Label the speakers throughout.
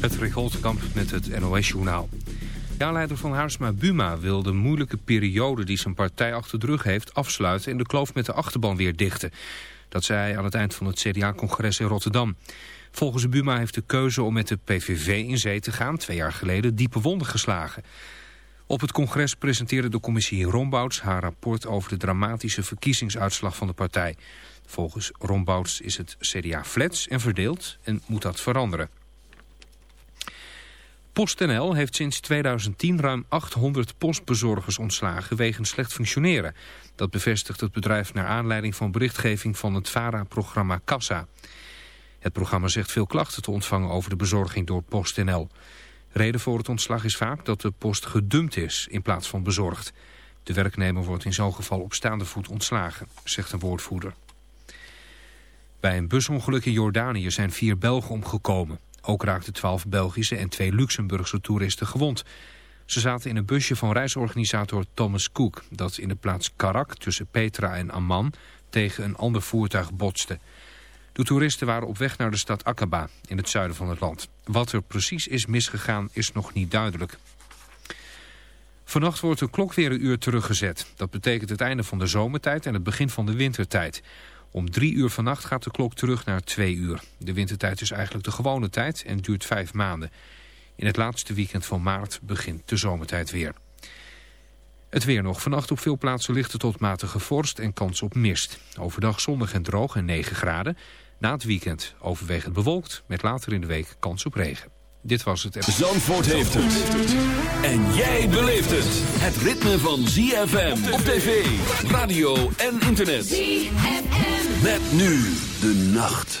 Speaker 1: Patrick Holtkamp met het NOS-journaal. De aanleider van Haarsma Buma wil de moeilijke periode die zijn partij achter de rug heeft afsluiten en de kloof met de achterban weer dichten. Dat zei hij aan het eind van het CDA-congres in Rotterdam. Volgens Buma heeft de keuze om met de PVV in zee te gaan twee jaar geleden diepe wonden geslagen. Op het congres presenteerde de commissie Rombouts haar rapport over de dramatische verkiezingsuitslag van de partij. Volgens Rombouts is het CDA flats en verdeeld en moet dat veranderen. PostNL heeft sinds 2010 ruim 800 postbezorgers ontslagen wegens slecht functioneren. Dat bevestigt het bedrijf naar aanleiding van berichtgeving van het VARA-programma Kassa. Het programma zegt veel klachten te ontvangen over de bezorging door PostNL. Reden voor het ontslag is vaak dat de post gedumpt is in plaats van bezorgd. De werknemer wordt in zo'n geval op staande voet ontslagen, zegt een woordvoerder. Bij een busongeluk in Jordanië zijn vier Belgen omgekomen. Ook raakten twaalf Belgische en twee Luxemburgse toeristen gewond. Ze zaten in een busje van reisorganisator Thomas Cook... dat in de plaats Karak tussen Petra en Amman tegen een ander voertuig botste. De toeristen waren op weg naar de stad Aqaba in het zuiden van het land. Wat er precies is misgegaan is nog niet duidelijk. Vannacht wordt de klok weer een uur teruggezet. Dat betekent het einde van de zomertijd en het begin van de wintertijd. Om drie uur vannacht gaat de klok terug naar twee uur. De wintertijd is eigenlijk de gewone tijd en duurt vijf maanden. In het laatste weekend van maart begint de zomertijd weer. Het weer nog. Vannacht op veel plaatsen lichte tot matige vorst en kans op mist. Overdag zonnig en droog en 9 graden. Na het weekend overwegend bewolkt met later in de week kans op regen. Dit was het.
Speaker 2: Zandvoort heeft het. En jij beleeft het. Het ritme van ZFM op tv, radio en internet. ZFM. Met nu de nacht.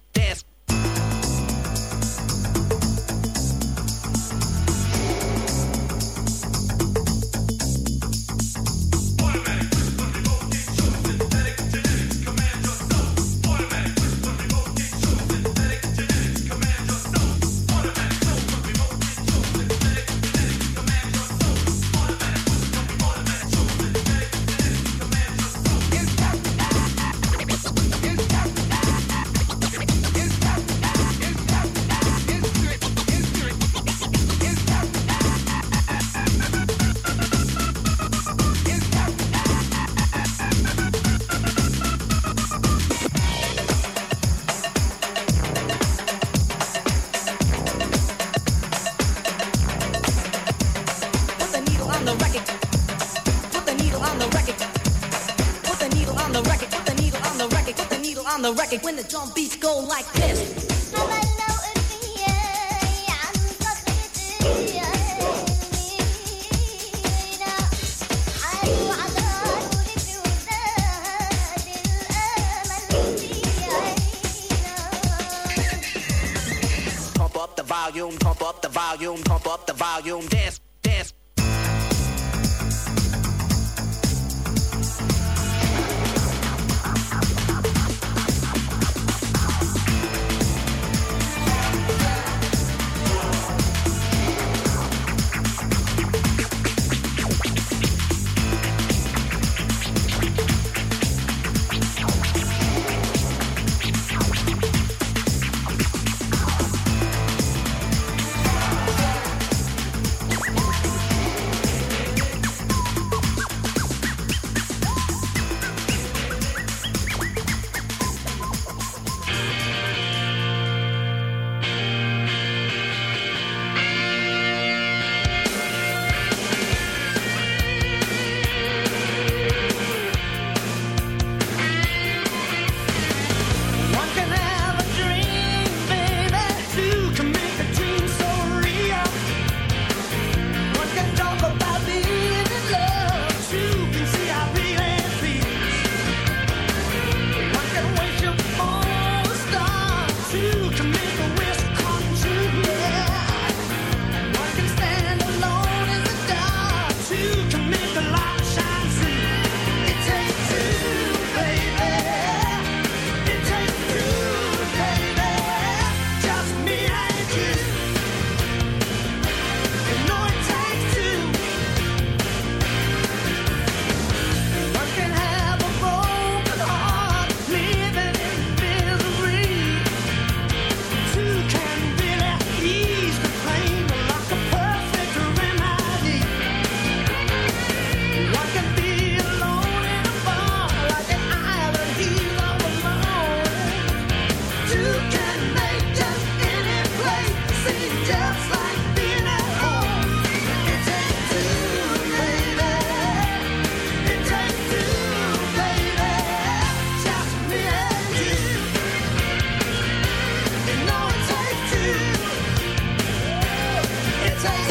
Speaker 3: takes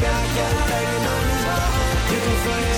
Speaker 3: Could talk to God, go banging on his door.
Speaker 4: You can throw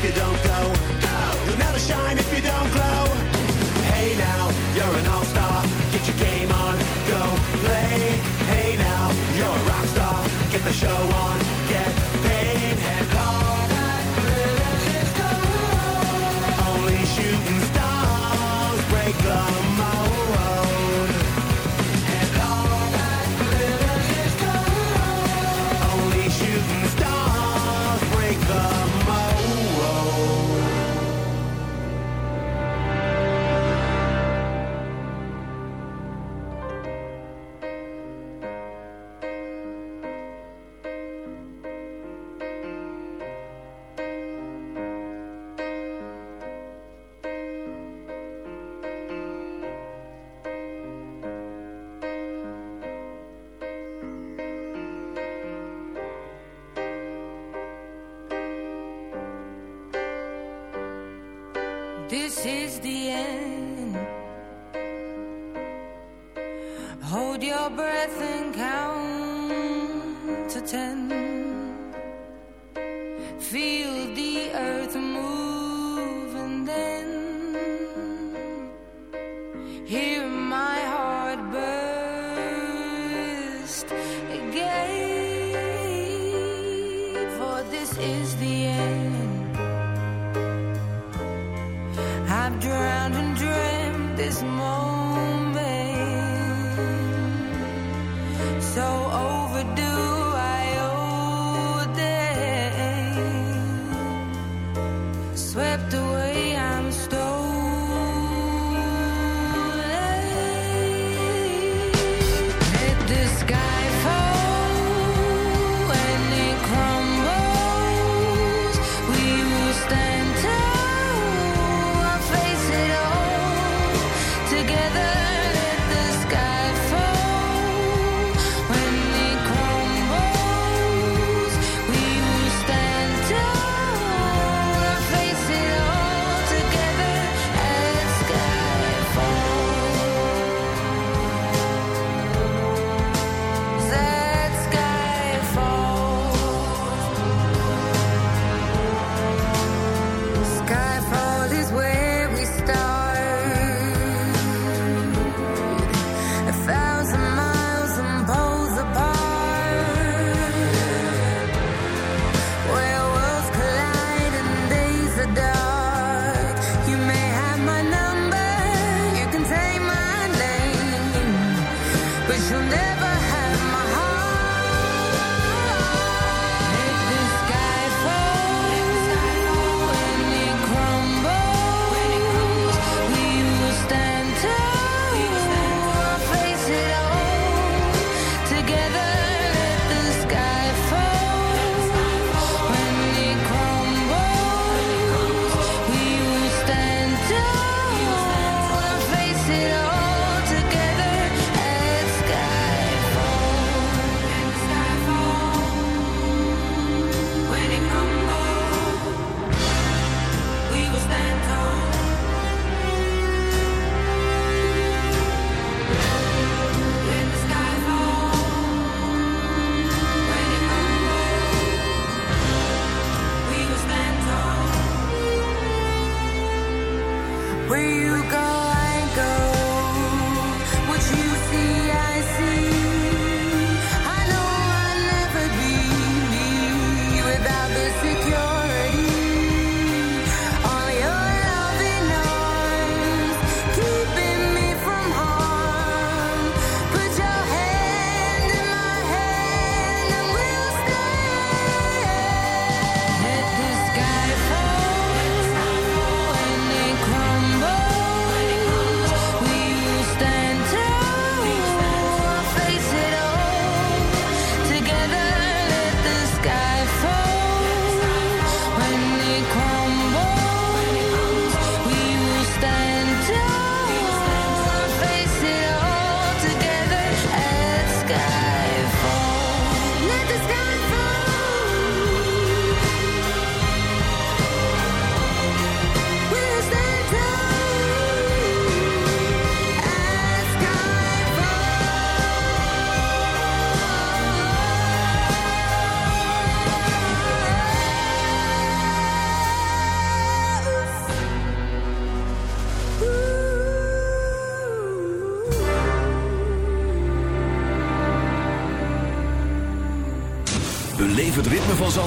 Speaker 5: if you don't go.
Speaker 2: This is the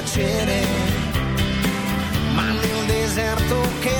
Speaker 3: piacere, ma nel deserto che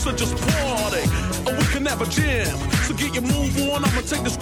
Speaker 6: so just party. Oh, we can have a jam. So get your move on, I'ma take this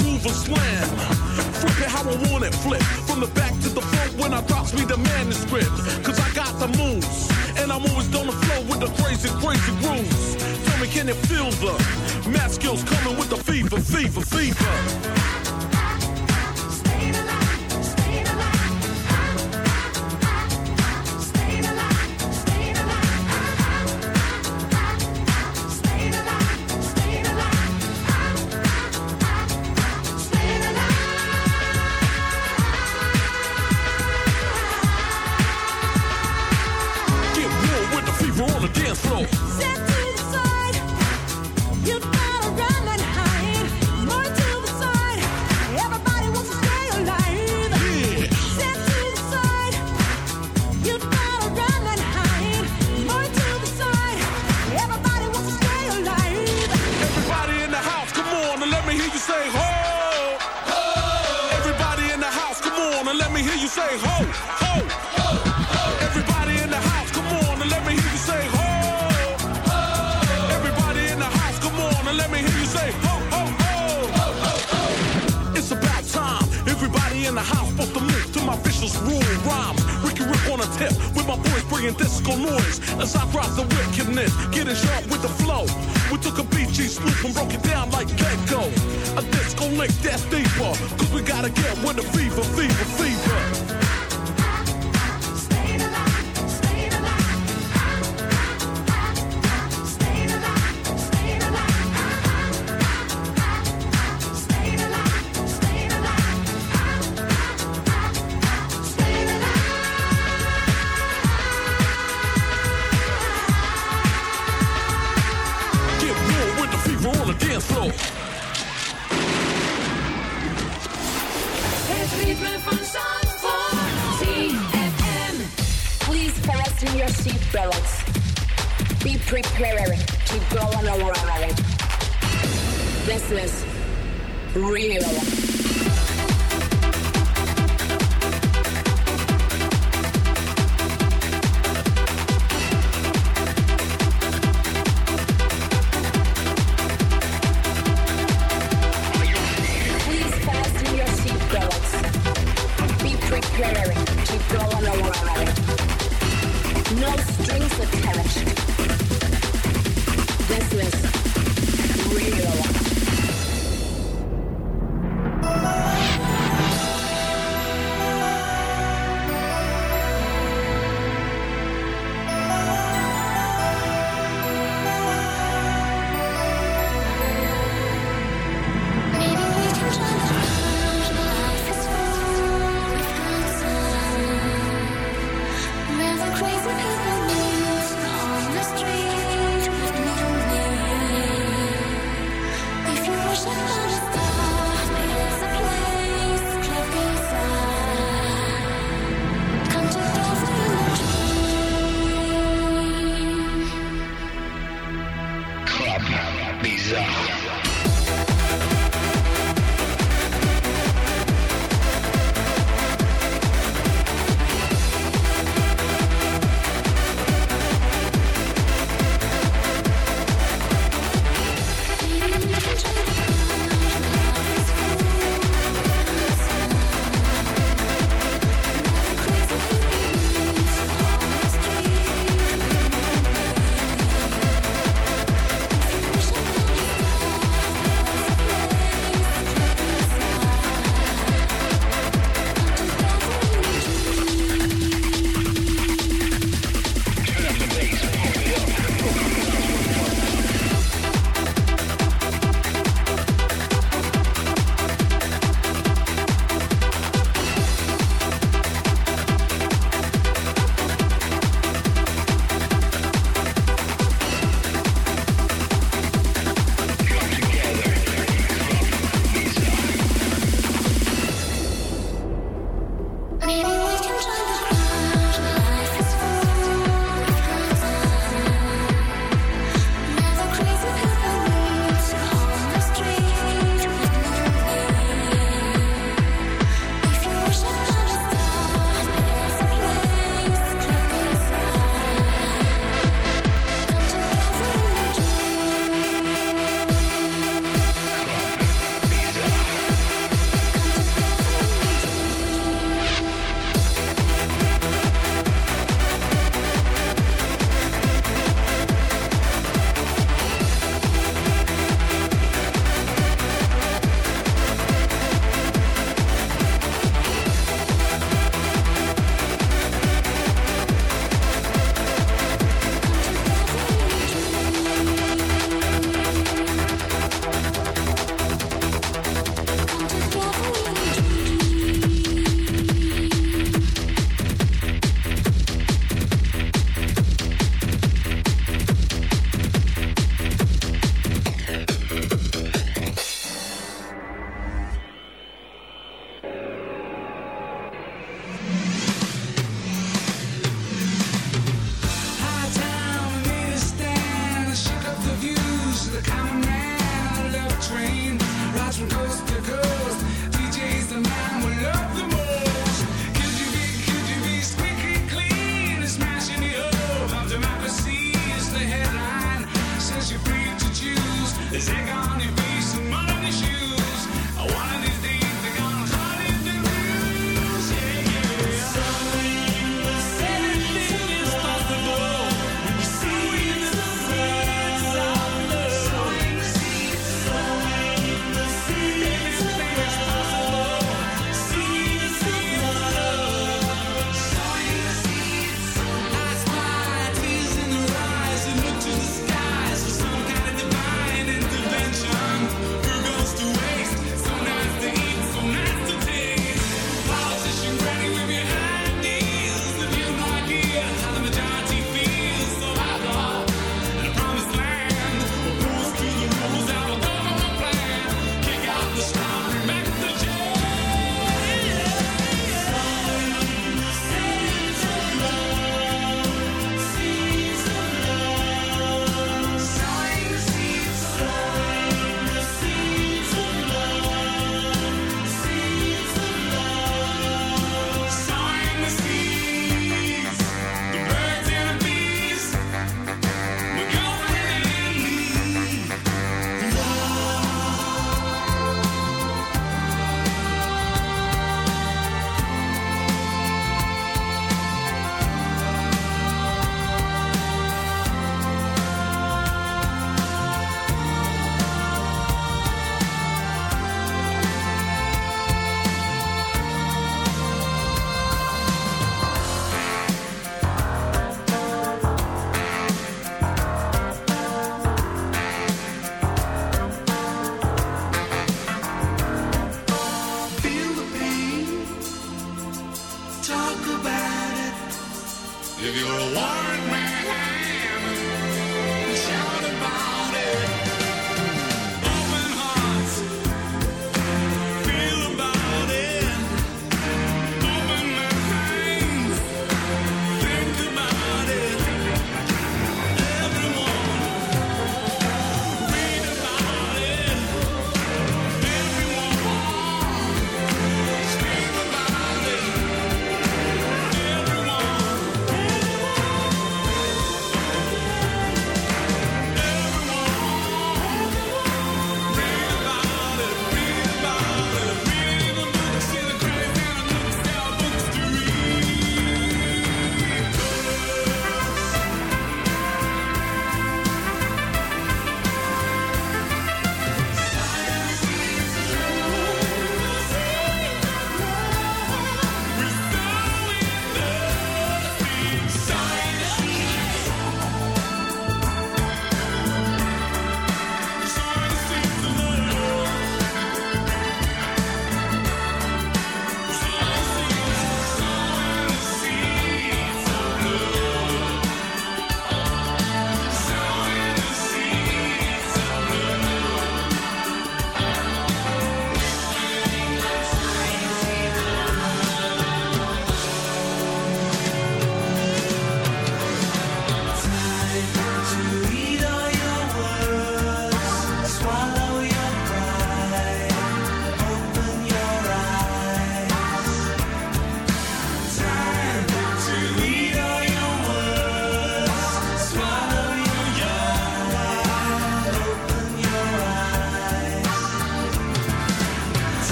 Speaker 7: If you're a warrant man.